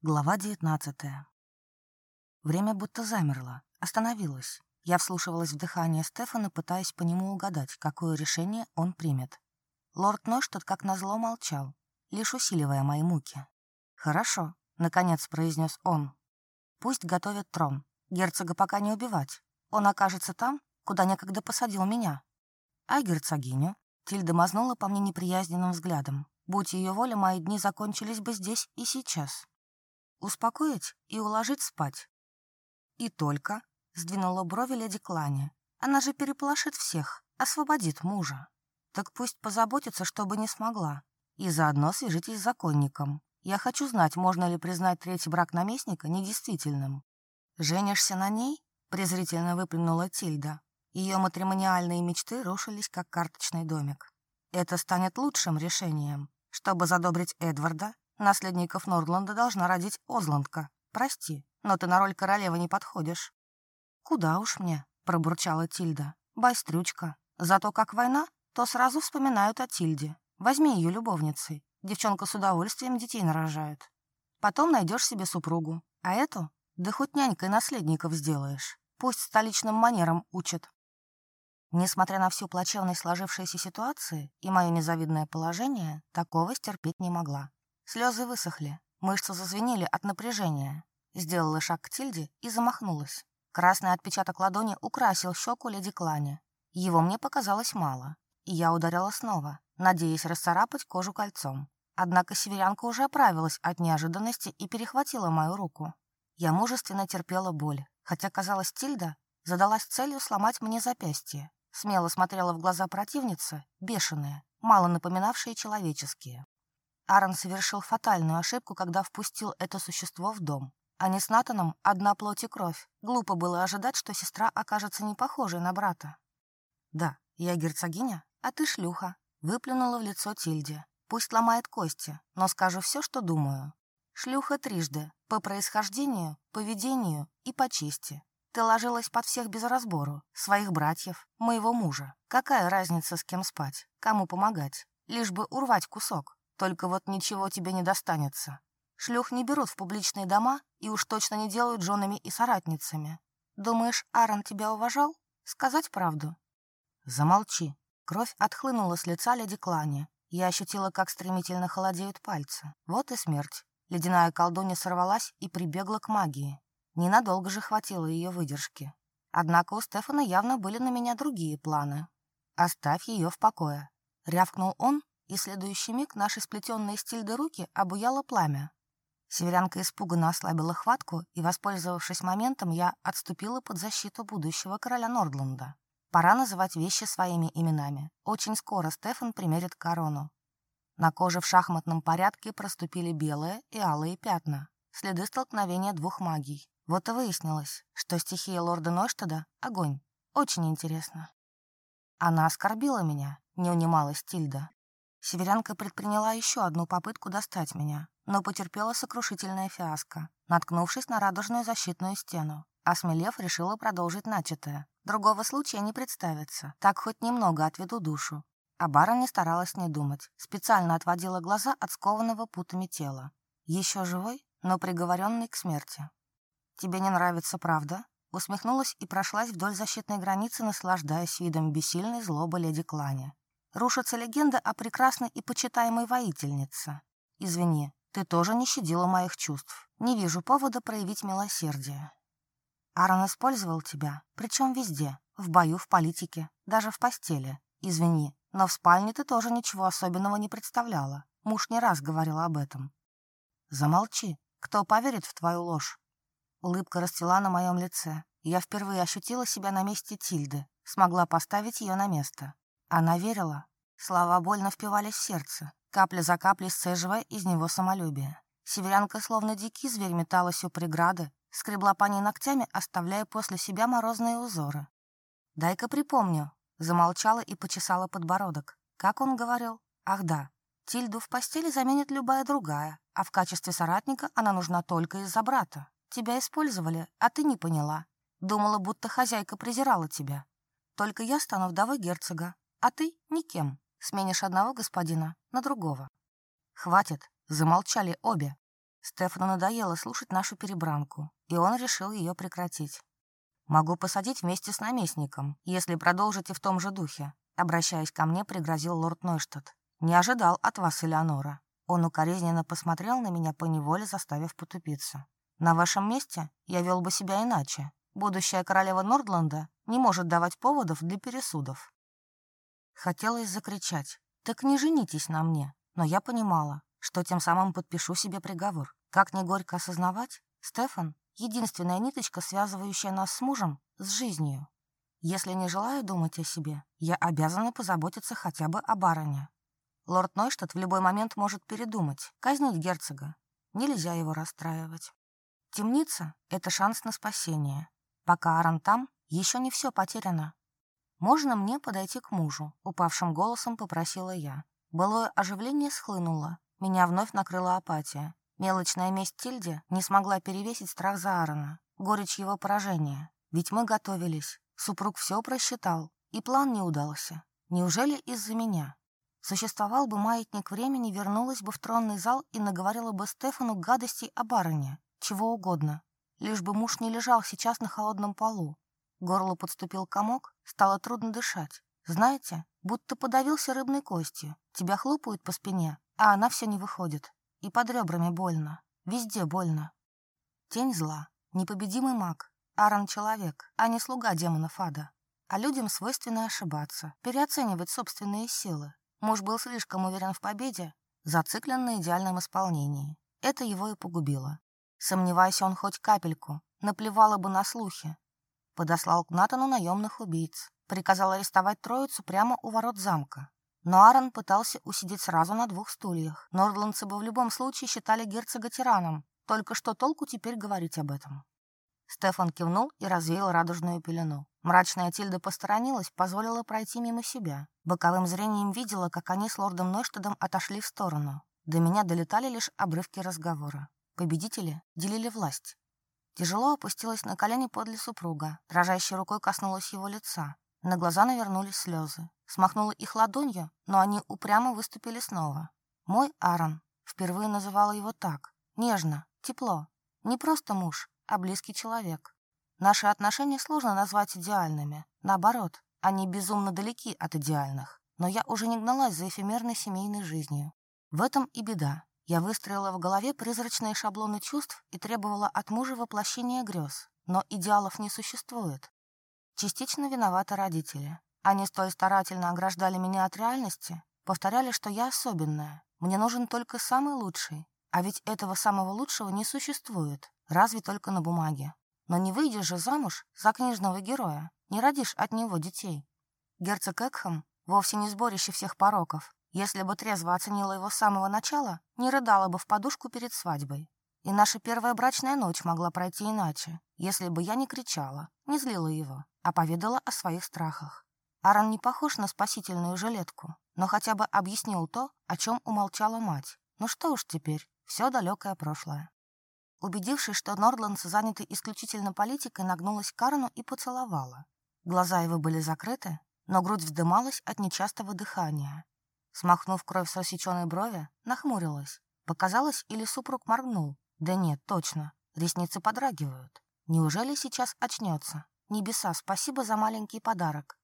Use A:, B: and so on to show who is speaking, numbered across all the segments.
A: Глава 19 Время будто замерло, остановилось. Я вслушивалась в дыхание Стефана, пытаясь по нему угадать, какое решение он примет. Лорд Ноштад, как назло, молчал, лишь усиливая мои муки. «Хорошо», — наконец произнес он. «Пусть готовят трон. Герцога пока не убивать. Он окажется там, куда некогда посадил меня». «А герцогиню?» Тильда мазнула по мне неприязненным взглядом. «Будь ее воля, мои дни закончились бы здесь и сейчас» успокоить и уложить спать. И только, сдвинула брови леди Клани, она же переполошит всех, освободит мужа. Так пусть позаботится, чтобы не смогла. И заодно свяжитесь с законником. Я хочу знать, можно ли признать третий брак наместника недействительным. «Женишься на ней?» — презрительно выплюнула Тильда. Ее матримониальные мечты рушились, как карточный домик. Это станет лучшим решением, чтобы задобрить Эдварда Наследников Нордланда должна родить Озландка. Прости, но ты на роль королевы не подходишь». «Куда уж мне?» — пробурчала Тильда. «Байстрючка. Зато как война, то сразу вспоминают о Тильде. Возьми ее любовницей. Девчонка с удовольствием детей нарожает. Потом найдешь себе супругу. А эту? Да хоть нянькой наследников сделаешь. Пусть столичным манерам учат». Несмотря на всю плачевность сложившейся ситуации и мое незавидное положение, такого стерпеть не могла. Слезы высохли, мышцы зазвенели от напряжения. Сделала шаг к Тильде и замахнулась. Красный отпечаток ладони украсил щеку леди Клани. Его мне показалось мало, и я ударила снова, надеясь расцарапать кожу кольцом. Однако северянка уже оправилась от неожиданности и перехватила мою руку. Я мужественно терпела боль, хотя, казалось, Тильда задалась целью сломать мне запястье. Смело смотрела в глаза противницы, бешеные, мало напоминавшие человеческие. Аарон совершил фатальную ошибку, когда впустил это существо в дом. Они с Натаном одна плоть и кровь. Глупо было ожидать, что сестра окажется не похожей на брата. «Да, я герцогиня, а ты шлюха», — выплюнула в лицо Тильде. «Пусть ломает кости, но скажу все, что думаю. Шлюха трижды, по происхождению, поведению и по чести. Ты ложилась под всех без разбору, своих братьев, моего мужа. Какая разница, с кем спать, кому помогать, лишь бы урвать кусок. Только вот ничего тебе не достанется. Шлюх не берут в публичные дома и уж точно не делают женами и соратницами. Думаешь, Аарон тебя уважал? Сказать правду?» «Замолчи». Кровь отхлынула с лица леди Клани. Я ощутила, как стремительно холодеют пальцы. Вот и смерть. Ледяная колдунья сорвалась и прибегла к магии. Ненадолго же хватило ее выдержки. Однако у Стефана явно были на меня другие планы. «Оставь ее в покое», — рявкнул он, и в следующий миг наши сплетенные стильды руки обуяло пламя. Северянка испуганно ослабила хватку, и, воспользовавшись моментом, я отступила под защиту будущего короля Нордланда. Пора называть вещи своими именами. Очень скоро Стефан примерит корону. На коже в шахматном порядке проступили белые и алые пятна. Следы столкновения двух магий. Вот и выяснилось, что стихия лорда Ноштада — огонь. Очень интересно. Она оскорбила меня, не унималась Тильда. Северянка предприняла еще одну попытку достать меня, но потерпела сокрушительное фиаско, наткнувшись на радужную защитную стену. Осмелев, решила продолжить начатое. Другого случая не представится, так хоть немного отведу душу. А барон не старалась не думать, специально отводила глаза от скованного путами тела. Еще живой, но приговоренный к смерти. «Тебе не нравится правда?» Усмехнулась и прошлась вдоль защитной границы, наслаждаясь видом бессильной злобы леди Клани рушится легенда о прекрасной и почитаемой воительнице. Извини, ты тоже не щадила моих чувств. Не вижу повода проявить милосердие. Аарон использовал тебя, причем везде. В бою, в политике, даже в постели. Извини, но в спальне ты тоже ничего особенного не представляла. Муж не раз говорил об этом. Замолчи. Кто поверит в твою ложь? Улыбка расцвела на моем лице. Я впервые ощутила себя на месте Тильды, смогла поставить ее на место. Она верила. Слова больно впивались в сердце, капля за каплей сцеживая из него самолюбие. Северянка, словно дикий зверь, металась у преграды, скребла по ней ногтями, оставляя после себя морозные узоры. «Дай-ка припомню», — замолчала и почесала подбородок. Как он говорил? «Ах да, Тильду в постели заменит любая другая, а в качестве соратника она нужна только из-за брата. Тебя использовали, а ты не поняла. Думала, будто хозяйка презирала тебя. Только я стану вдовой герцога, а ты никем. Сменишь одного господина на другого». «Хватит!» — замолчали обе. Стефану надоело слушать нашу перебранку, и он решил ее прекратить. «Могу посадить вместе с наместником, если продолжите в том же духе», — обращаясь ко мне, пригрозил лорд Нойштадт. «Не ожидал от вас, Элеонора». Он укоризненно посмотрел на меня, поневоле заставив потупиться. «На вашем месте я вел бы себя иначе. Будущая королева Нордланда не может давать поводов для пересудов. Хотелось закричать. «Так не женитесь на мне!» Но я понимала, что тем самым подпишу себе приговор. Как не горько осознавать, Стефан — единственная ниточка, связывающая нас с мужем, с жизнью. Если не желаю думать о себе, я обязана позаботиться хотя бы о бароне. Лорд Нойштадт в любой момент может передумать, казнить герцога. Нельзя его расстраивать. Темница — это шанс на спасение. Пока Аран там, еще не все потеряно. «Можно мне подойти к мужу?» — упавшим голосом попросила я. Былое оживление схлынуло. Меня вновь накрыла апатия. Мелочная месть Тильде не смогла перевесить страх за Аарона, горечь его поражения. Ведь мы готовились. Супруг все просчитал, и план не удался. Неужели из-за меня? Существовал бы маятник времени, вернулась бы в тронный зал и наговорила бы Стефану гадостей о Аароне, чего угодно. Лишь бы муж не лежал сейчас на холодном полу, Горло подступил комок, стало трудно дышать. Знаете, будто подавился рыбной костью. Тебя хлопают по спине, а она все не выходит. И под ребрами больно. Везде больно. Тень зла. Непобедимый маг. Аран человек, а не слуга демона Фада. А людям свойственно ошибаться, переоценивать собственные силы. Муж был слишком уверен в победе, зациклен на идеальном исполнении. Это его и погубило. Сомневаясь он хоть капельку, наплевало бы на слухи, подослал к Натану наемных убийц, приказал арестовать троицу прямо у ворот замка. Но Аарон пытался усидеть сразу на двух стульях. Нордландцы бы в любом случае считали герцога тираном. Только что толку теперь говорить об этом? Стефан кивнул и развеял радужную пелену. Мрачная Тильда посторонилась, позволила пройти мимо себя. Боковым зрением видела, как они с лордом Нойштадом отошли в сторону. До меня долетали лишь обрывки разговора. Победители делили власть тяжело опустилась на колени подле супруга, дрожащей рукой коснулась его лица. На глаза навернулись слезы. Смахнула их ладонью, но они упрямо выступили снова. «Мой Аарон» впервые называла его так. Нежно, тепло. Не просто муж, а близкий человек. Наши отношения сложно назвать идеальными. Наоборот, они безумно далеки от идеальных. Но я уже не гналась за эфемерной семейной жизнью. В этом и беда. Я выстроила в голове призрачные шаблоны чувств и требовала от мужа воплощения грез. Но идеалов не существует. Частично виноваты родители. Они столь старательно ограждали меня от реальности, повторяли, что я особенная. Мне нужен только самый лучший. А ведь этого самого лучшего не существует, разве только на бумаге. Но не выйдешь же замуж за книжного героя, не родишь от него детей. Герцог Экхэм вовсе не сборище всех пороков, если бы трезво оценила его с самого начала, не рыдала бы в подушку перед свадьбой. И наша первая брачная ночь могла пройти иначе, если бы я не кричала, не злила его, а поведала о своих страхах. Аран не похож на спасительную жилетку, но хотя бы объяснил то, о чем умолчала мать. Ну что уж теперь, все далекое прошлое. Убедившись, что Нордландс заняты исключительно политикой, нагнулась к Карну и поцеловала. Глаза его были закрыты, но грудь вздымалась от нечастого дыхания, Смахнув кровь с рассеченной брови, нахмурилась. Показалось, или супруг моргнул. Да нет, точно. Ресницы подрагивают. Неужели сейчас очнется? Небеса, спасибо за маленький подарок.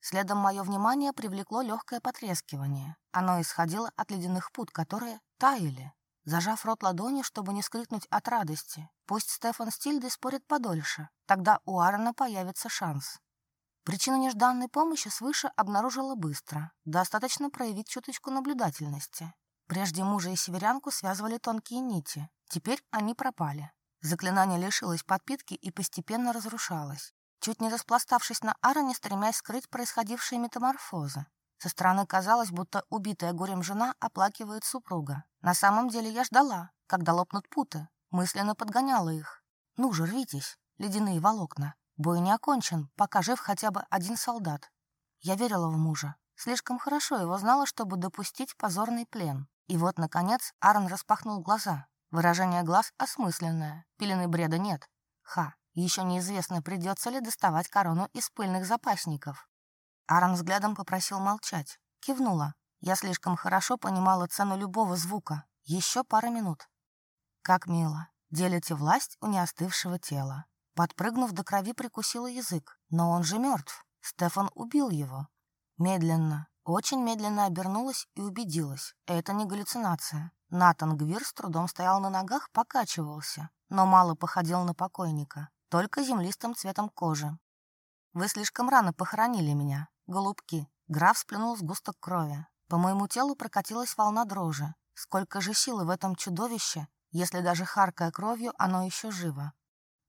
A: Следом мое внимание привлекло легкое потрескивание. Оно исходило от ледяных пут, которые таяли. Зажав рот ладони, чтобы не скрикнуть от радости, пусть Стефан Стильды спорит подольше. Тогда у Аарона появится шанс. Причину нежданной помощи свыше обнаружила быстро. Достаточно проявить чуточку наблюдательности. Прежде мужа и северянку связывали тонкие нити. Теперь они пропали. Заклинание лишилось подпитки и постепенно разрушалось, чуть не распластавшись на Аароне, стремясь скрыть происходившие метаморфозы. Со стороны казалось, будто убитая горем жена оплакивает супруга. На самом деле я ждала, когда лопнут путы, мысленно подгоняла их. «Ну же, рвитесь, ледяные волокна!» Бой не окончен, пока жив хотя бы один солдат. Я верила в мужа. Слишком хорошо его знала, чтобы допустить позорный плен. И вот, наконец, Аарон распахнул глаза. Выражение глаз осмысленное. Пелены бреда нет. Ха, еще неизвестно, придется ли доставать корону из пыльных запасников. Аарон взглядом попросил молчать. Кивнула. Я слишком хорошо понимала цену любого звука. Еще пара минут. Как мило. Делите власть у неостывшего тела. Подпрыгнув до крови, прикусила язык. Но он же мертв. Стефан убил его. Медленно, очень медленно обернулась и убедилась. Это не галлюцинация. Натан Гвир с трудом стоял на ногах, покачивался, но мало походил на покойника, только землистым цветом кожи. «Вы слишком рано похоронили меня, голубки!» Граф сплюнул сгусток крови. По моему телу прокатилась волна дрожи. Сколько же силы в этом чудовище, если даже харкая кровью оно еще живо.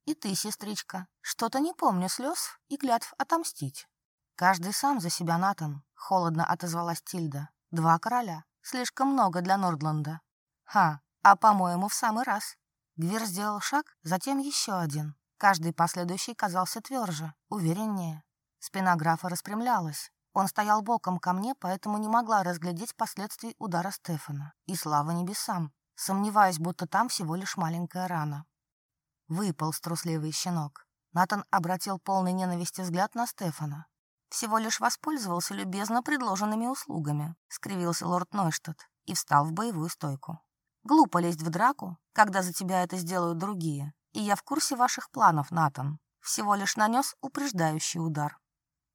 A: И ты, сестричка, что-то не помню слез и клятв отомстить. Каждый сам за себя Натан. холодно отозвалась Тильда. Два короля. Слишком много для Нордланда. Ха, а по-моему, в самый раз. Гвир сделал шаг, затем еще один. Каждый последующий казался тверже, увереннее. Спина графа распрямлялась. Он стоял боком ко мне, поэтому не могла разглядеть последствий удара Стефана. И слава небесам, сомневаясь, будто там всего лишь маленькая рана. Выпал струсливый щенок. Натан обратил полный ненависти взгляд на Стефана. «Всего лишь воспользовался любезно предложенными услугами», — скривился лорд Нойштадт и встал в боевую стойку. «Глупо лезть в драку, когда за тебя это сделают другие, и я в курсе ваших планов, Натан. Всего лишь нанес упреждающий удар.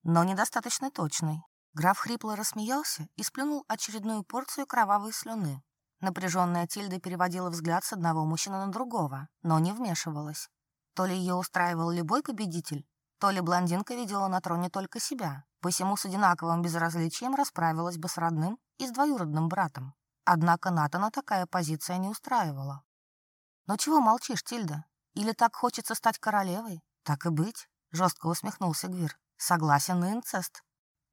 A: Но недостаточно точный. Граф хрипло рассмеялся и сплюнул очередную порцию кровавой слюны, Напряженная Тильда переводила взгляд с одного мужчины на другого, но не вмешивалась. То ли ее устраивал любой победитель, то ли блондинка видела на троне только себя, посему с одинаковым безразличием расправилась бы с родным и с двоюродным братом. Однако Натана такая позиция не устраивала. Но чего молчишь, Тильда? Или так хочется стать королевой? Так и быть», — жестко усмехнулся Гвир. «Согласен на инцест».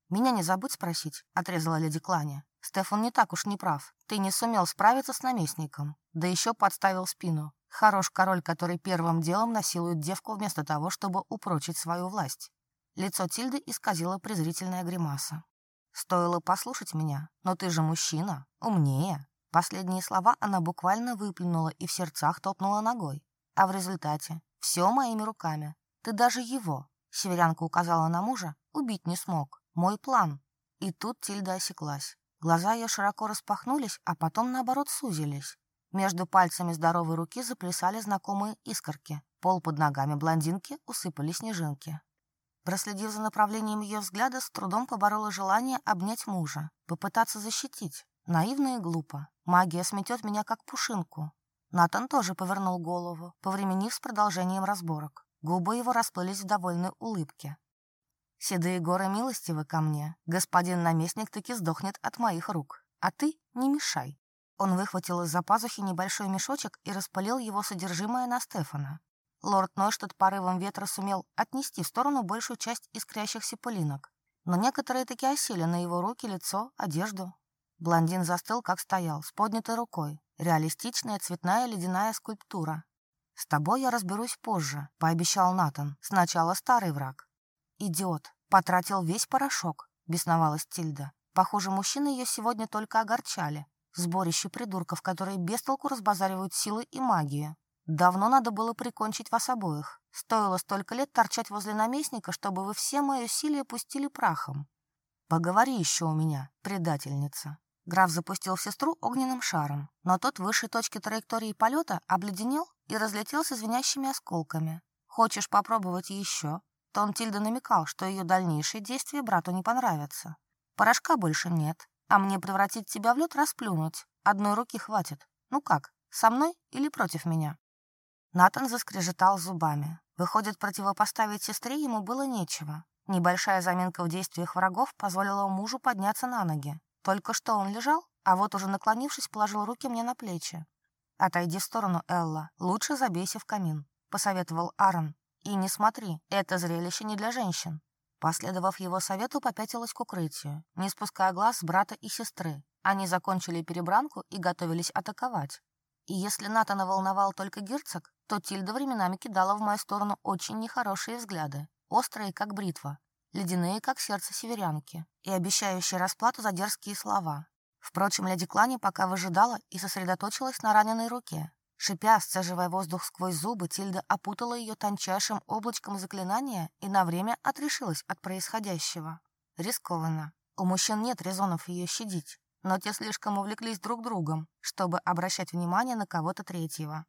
A: «Меня не забудь спросить», — отрезала леди Кланя. Стефан не так уж не прав. Ты не сумел справиться с наместником. Да еще подставил спину. Хорош король, который первым делом насилует девку вместо того, чтобы упрочить свою власть. Лицо Тильды исказило презрительная гримаса. «Стоило послушать меня, но ты же мужчина, умнее». Последние слова она буквально выплюнула и в сердцах топнула ногой. А в результате «все моими руками. Ты даже его», — северянка указала на мужа, — «убить не смог. Мой план». И тут Тильда осеклась. Глаза ее широко распахнулись, а потом, наоборот, сузились. Между пальцами здоровой руки заплясали знакомые искорки. Пол под ногами блондинки усыпали снежинки. Проследив за направлением ее взгляда, с трудом поборола желание обнять мужа, попытаться защитить. Наивно и глупо. Магия сметет меня, как пушинку. Натан тоже повернул голову, повременив с продолжением разборок. Губы его расплылись в довольной улыбке. Седые горы милостивы ко мне. Господин наместник таки сдохнет от моих рук. А ты не мешай». Он выхватил из-за пазухи небольшой мешочек и распылил его содержимое на Стефана. Лорд Нойштадт порывом ветра сумел отнести в сторону большую часть искрящихся пылинок. Но некоторые таки осели на его руки, лицо, одежду. Блондин застыл, как стоял, с поднятой рукой. Реалистичная цветная ледяная скульптура. «С тобой я разберусь позже», — пообещал Натан. «Сначала старый враг». «Идиот! Потратил весь порошок!» — бесновалась Тильда. Похоже, мужчины ее сегодня только огорчали. Сборище придурков, которые бестолку разбазаривают силы и магию. Давно надо было прикончить вас обоих. Стоило столько лет торчать возле наместника, чтобы вы все мои усилия пустили прахом. Поговори еще у меня, предательница. Граф запустил сестру огненным шаром, но тот выше точки траектории полета обледенел и разлетелся звенящими осколками. Хочешь попробовать еще? Тонтильда намекал, что ее дальнейшие действия брату не понравятся. Порошка больше нет, а мне превратить тебя в лед расплюнуть. Одной руки хватит. Ну как, со мной или против меня?» Натан заскрежетал зубами. Выходит, противопоставить сестре ему было нечего. Небольшая заминка в действиях врагов позволила мужу подняться на ноги. Только что он лежал, а вот уже наклонившись, положил руки мне на плечи. «Отойди в сторону, Элла. Лучше забейся в камин», — посоветовал Аарон. И не смотри, это зрелище не для женщин». Последовав его совету, попятилась к укрытию, не спуская глаз брата и сестры. Они закончили перебранку и готовились атаковать. И если Натана волновал только герцог, то Тильда временами кидала в мою сторону очень нехорошие взгляды, острые, как бритва, ледяные, как сердце северянки, и обещающие расплату за дерзкие слова. Впрочем, леди Клани пока выжидала и сосредоточилась на раненой руке, Шипя, сцеживая воздух сквозь зубы, Тильда опутала ее тончайшим облачком заклинания и на время отрешилась от происходящего. Рискованно. У мужчин нет резонов ее щадить, но те слишком увлеклись друг другом, чтобы обращать внимание на кого-то третьего.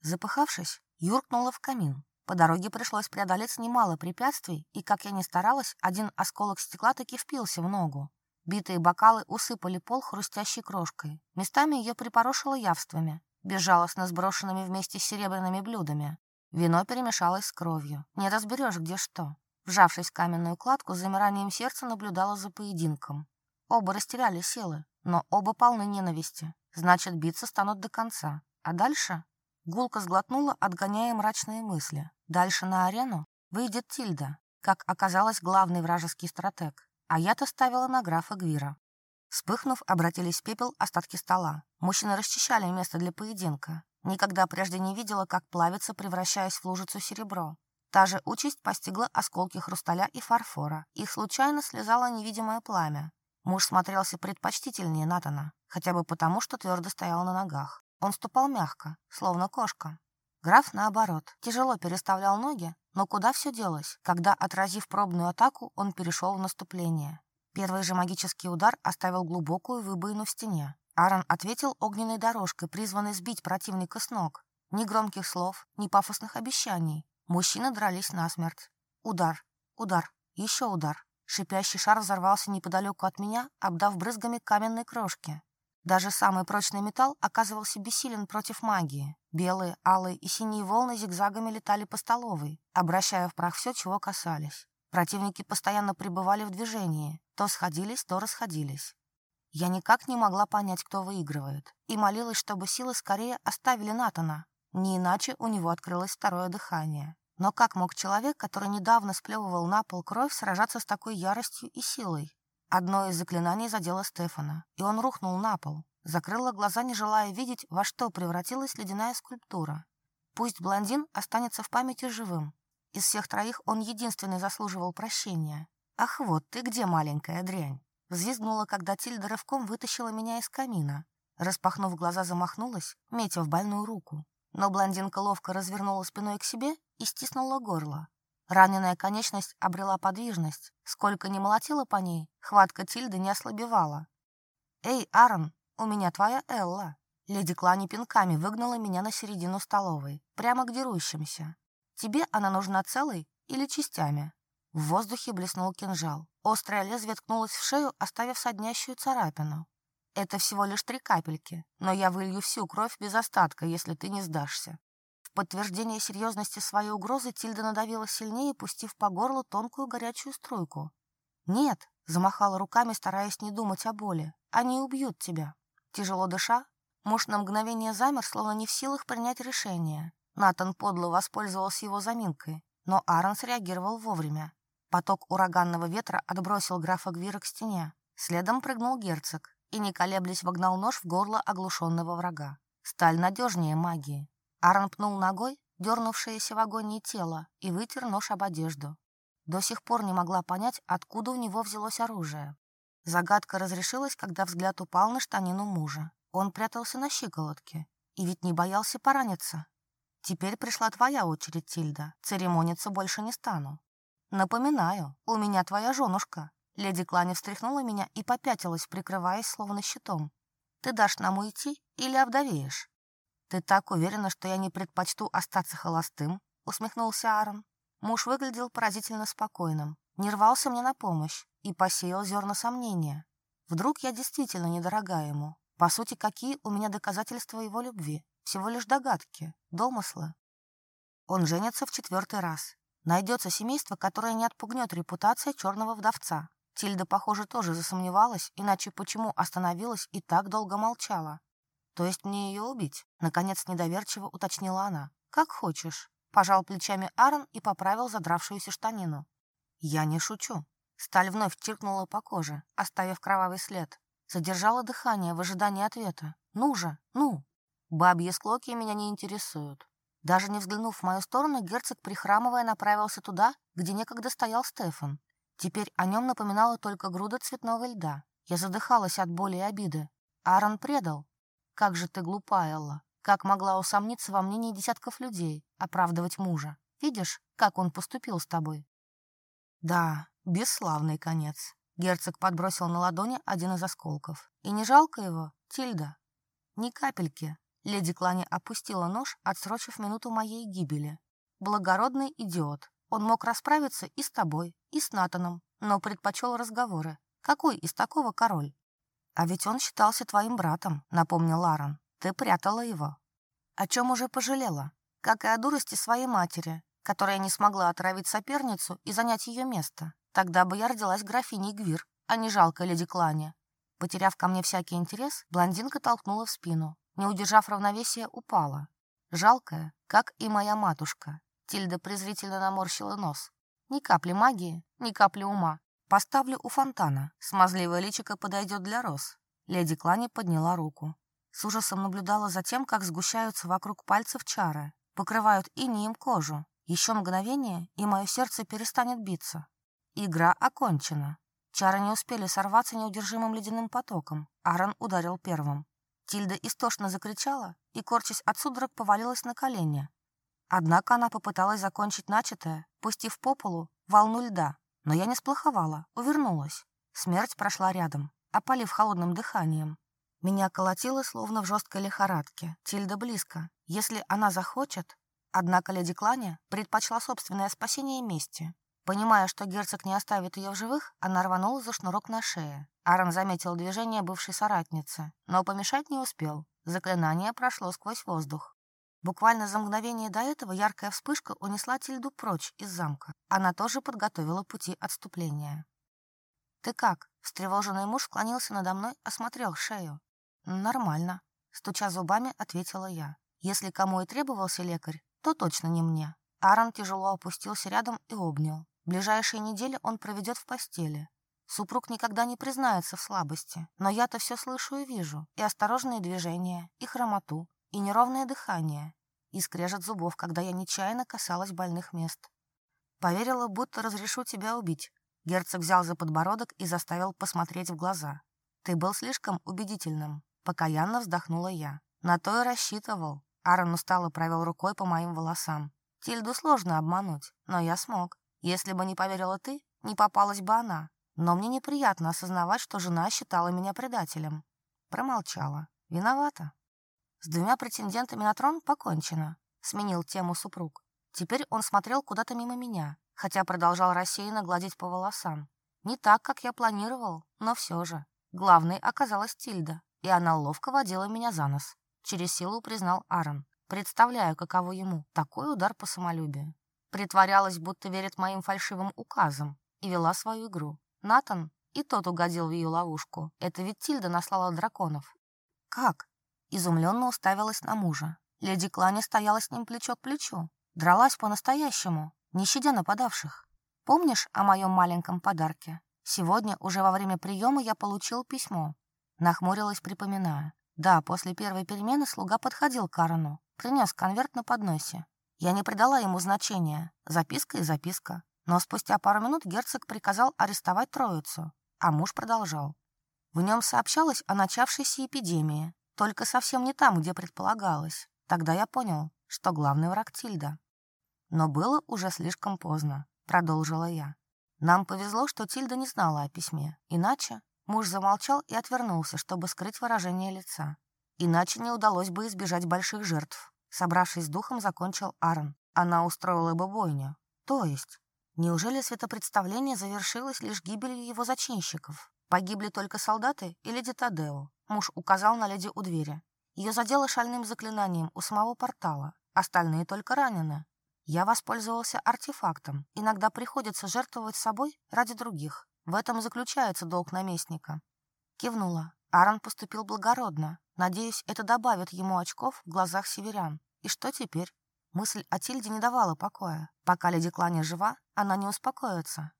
A: Запыхавшись, юркнула в камин. По дороге пришлось преодолеть немало препятствий, и, как я ни старалась, один осколок стекла таки впился в ногу. Битые бокалы усыпали пол хрустящей крошкой. Местами ее припорошило явствами, безжалостно сброшенными вместе с серебряными блюдами. Вино перемешалось с кровью. Не разберешь, где что. Вжавшись в каменную кладку, с замиранием сердца наблюдала за поединком. Оба растеряли силы, но оба полны ненависти. Значит, биться станут до конца. А дальше? Гулка сглотнула, отгоняя мрачные мысли. Дальше на арену выйдет Тильда, как оказалось главный вражеский стратег. А я-то ставила на графа Гвира. Вспыхнув, обратились в пепел остатки стола. Мужчины расчищали место для поединка. Никогда прежде не видела, как плавится, превращаясь в лужицу серебро. Та же участь постигла осколки хрусталя и фарфора. Их случайно слезало невидимое пламя. Муж смотрелся предпочтительнее Натана, хотя бы потому, что твердо стоял на ногах. Он ступал мягко, словно кошка. Граф, наоборот, тяжело переставлял ноги, но куда все делось, когда, отразив пробную атаку, он перешел в наступление. Первый же магический удар оставил глубокую выбоину в стене. Аарон ответил огненной дорожкой, призванной сбить противника с ног. Ни громких слов, ни пафосных обещаний. Мужчины дрались насмерть. Удар, удар, еще удар. Шипящий шар взорвался неподалеку от меня, обдав брызгами каменной крошки. Даже самый прочный металл оказывался бессилен против магии. Белые, алые и синие волны зигзагами летали по столовой, обращая в прах все, чего касались. Противники постоянно пребывали в движении, то сходились, то расходились. Я никак не могла понять, кто выигрывает, и молилась, чтобы силы скорее оставили Натана. Не иначе у него открылось второе дыхание. Но как мог человек, который недавно сплевывал на пол кровь, сражаться с такой яростью и силой? Одно из заклинаний задело Стефана, и он рухнул на пол. Закрыла глаза, не желая видеть, во что превратилась ледяная скульптура. Пусть блондин останется в памяти живым, из всех троих он единственный заслуживал прощения. «Ах, вот ты где, маленькая дрянь!» Взвизгнула, когда Тильда рывком вытащила меня из камина. Распахнув глаза, замахнулась, метя в больную руку. Но блондинка ловко развернула спиной к себе и стиснула горло. Раненая конечность обрела подвижность. Сколько ни молотила по ней, хватка Тильды не ослабевала. «Эй, Аарон, у меня твоя Элла!» Леди Клани пинками выгнала меня на середину столовой, прямо к дерущимся. Тебе она нужна целой или частями?» В воздухе блеснул кинжал. Острое лезвие ткнулось в шею, оставив соднящую царапину. «Это всего лишь три капельки, но я вылью всю кровь без остатка, если ты не сдашься». В подтверждение серьезности своей угрозы Тильда надавила сильнее, пустив по горлу тонкую горячую струйку. «Нет», — замахала руками, стараясь не думать о боли, — «они убьют тебя». Тяжело дыша, муж на мгновение замер, словно не в силах принять решение. Натан подло воспользовался его заминкой, но Аарон среагировал вовремя. Поток ураганного ветра отбросил графа Гвира к стене. Следом прыгнул герцог и, не колеблясь, вогнал нож в горло оглушенного врага. Сталь надежнее магии. Аарон пнул ногой дернувшееся в агонии тело и вытер нож об одежду. До сих пор не могла понять, откуда у него взялось оружие. Загадка разрешилась, когда взгляд упал на штанину мужа. Он прятался на щиколотке. И ведь не боялся пораниться. Теперь пришла твоя очередь, Тильда. Церемониться больше не стану. Напоминаю, у меня твоя женушка. Леди Клани встряхнула меня и попятилась, прикрываясь словно щитом. Ты дашь нам уйти или овдовеешь? Ты так уверена, что я не предпочту остаться холостым? Усмехнулся Аарон. Муж выглядел поразительно спокойным, не рвался мне на помощь и посеял зерна сомнения. Вдруг я действительно недорога ему. По сути, какие у меня доказательства его любви? Всего лишь догадки, домыслы. Он женится в четвертый раз. Найдется семейство, которое не отпугнет репутация черного вдовца. Тильда, похоже, тоже засомневалась, иначе почему остановилась и так долго молчала? То есть мне ее убить? Наконец недоверчиво уточнила она. Как хочешь. Пожал плечами Аарон и поправил задравшуюся штанину. Я не шучу. Сталь вновь чиркнула по коже, оставив кровавый след. Задержала дыхание в ожидании ответа. «Ну же, ну!» Бабьи склоки меня не интересуют. Даже не взглянув в мою сторону, герцог, прихрамывая, направился туда, где некогда стоял Стефан. Теперь о нем напоминала только груда цветного льда. Я задыхалась от боли и обиды. Аарон предал. Как же ты глупа, Элла. Как могла усомниться во мнении десятков людей, оправдывать мужа? Видишь, как он поступил с тобой? Да, бесславный конец. Герцог подбросил на ладони один из осколков. И не жалко его, Тильда? Ни капельки. Леди Клани опустила нож, отсрочив минуту моей гибели. «Благородный идиот. Он мог расправиться и с тобой, и с Натаном, но предпочел разговоры. Какой из такого король?» «А ведь он считался твоим братом», — напомнил Ларен. «Ты прятала его». «О чем уже пожалела? Как и о дурости своей матери, которая не смогла отравить соперницу и занять ее место. Тогда бы я родилась графиней Гвир, а не жалкой леди Клани». Потеряв ко мне всякий интерес, блондинка толкнула в спину не удержав равновесия, упала. Жалкая, как и моя матушка. Тильда презрительно наморщила нос. Ни капли магии, ни капли ума. Поставлю у фонтана. Смазливое личико подойдет для роз. Леди Клани подняла руку. С ужасом наблюдала за тем, как сгущаются вокруг пальцев чары, покрывают и инием кожу. Еще мгновение, и мое сердце перестанет биться. Игра окончена. Чары не успели сорваться неудержимым ледяным потоком. Аарон ударил первым. Тильда истошно закричала и, корчась от судорог, повалилась на колени. Однако она попыталась закончить начатое, пустив по полу волну льда, но я не сплоховала, увернулась. Смерть прошла рядом, опалив холодным дыханием. Меня колотило, словно в жесткой лихорадке. Тильда близко. Если она захочет... Однако леди Кланя предпочла собственное спасение и мести. Понимая, что герцог не оставит ее в живых, она рванула за шнурок на шее. Аарон заметил движение бывшей соратницы, но помешать не успел. Заклинание прошло сквозь воздух. Буквально за мгновение до этого яркая вспышка унесла Тильду прочь из замка. Она тоже подготовила пути отступления. «Ты как?» – встревоженный муж склонился надо мной, осмотрел шею. «Нормально», – стуча зубами, ответила я. «Если кому и требовался лекарь, то точно не мне». Аарон тяжело опустился рядом и обнял. Ближайшие недели он проведет в постели. Супруг никогда не признается в слабости, но я-то все слышу и вижу, и осторожные движения, и хромоту, и неровное дыхание, и скрежет зубов, когда я нечаянно касалась больных мест. Поверила, будто разрешу тебя убить. Герцог взял за подбородок и заставил посмотреть в глаза. Ты был слишком убедительным. Покаянно вздохнула я. На то и рассчитывал. Аарон устало провел рукой по моим волосам. Тильду сложно обмануть, но я смог. Если бы не поверила ты, не попалась бы она. Но мне неприятно осознавать, что жена считала меня предателем. Промолчала. Виновата. С двумя претендентами на трон покончено. Сменил тему супруг. Теперь он смотрел куда-то мимо меня, хотя продолжал рассеянно гладить по волосам. Не так, как я планировал, но все же. Главной оказалась Тильда, и она ловко водила меня за нос. Через силу признал Аарон. Представляю, каково ему такой удар по самолюбию притворялась, будто верит моим фальшивым указам, и вела свою игру. Натан и тот угодил в ее ловушку. Это ведь Тильда наслала драконов. «Как?» Изумленно уставилась на мужа. Леди Клани стояла с ним плечо к плечу. Дралась по-настоящему, не щадя нападавших. «Помнишь о моем маленьком подарке? Сегодня, уже во время приема, я получил письмо». Нахмурилась, припоминая. Да, после первой перемены слуга подходил к Карену, принес конверт на подносе. Я не придала ему значения. Записка и записка. Но спустя пару минут герцог приказал арестовать троицу, а муж продолжал. В нем сообщалось о начавшейся эпидемии, только совсем не там, где предполагалось. Тогда я понял, что главный враг Тильда. Но было уже слишком поздно, продолжила я. Нам повезло, что Тильда не знала о письме, иначе муж замолчал и отвернулся, чтобы скрыть выражение лица. Иначе не удалось бы избежать больших жертв. Собравшись с духом, закончил Аарон. Она устроила бы бойню. То есть, неужели светопредставление завершилось лишь гибелью его зачинщиков? Погибли только солдаты или Детадео? Муж указал на леди у двери. Ее задело шальным заклинанием у самого портала. Остальные только ранены. Я воспользовался артефактом. Иногда приходится жертвовать собой ради других. В этом заключается долг наместника. Кивнула. Аарон поступил благородно. Надеюсь, это добавит ему очков в глазах северян. И что теперь? Мысль о Тильде не давала покоя. Пока леди Кланя жива, она не успокоится.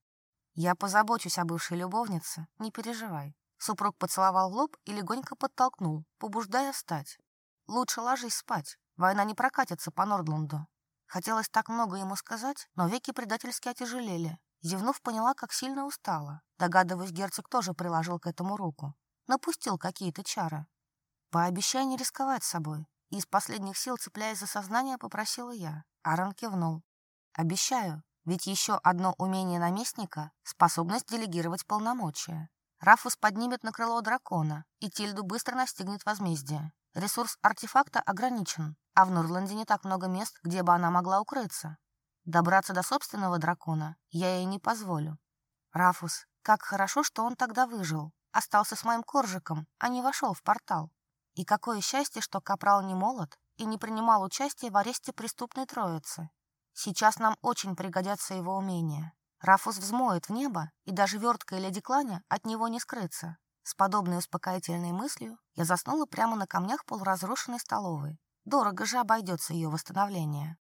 A: «Я позабочусь о бывшей любовнице, не переживай». Супруг поцеловал лоб и легонько подтолкнул, побуждая встать. «Лучше ложись спать, война не прокатится по Нордланду». Хотелось так много ему сказать, но веки предательски отяжелели. Зевнув, поняла, как сильно устала. Догадываюсь, герцог тоже приложил к этому руку. Напустил какие-то чары. Пообещай не рисковать собой. Из последних сил, цепляясь за сознание, попросила я. Аран кивнул. Обещаю, ведь еще одно умение наместника — способность делегировать полномочия. Рафус поднимет на крыло дракона, и Тильду быстро настигнет возмездие. Ресурс артефакта ограничен, а в Нурланде не так много мест, где бы она могла укрыться. Добраться до собственного дракона я ей не позволю. Рафус, как хорошо, что он тогда выжил. Остался с моим коржиком, а не вошел в портал. И какое счастье, что Капрал не молод и не принимал участия в аресте преступной троицы. Сейчас нам очень пригодятся его умения. Рафус взмоет в небо, и даже вертка или декланя от него не скрыться. С подобной успокоительной мыслью я заснула прямо на камнях полуразрушенной столовой. Дорого же обойдется ее восстановление.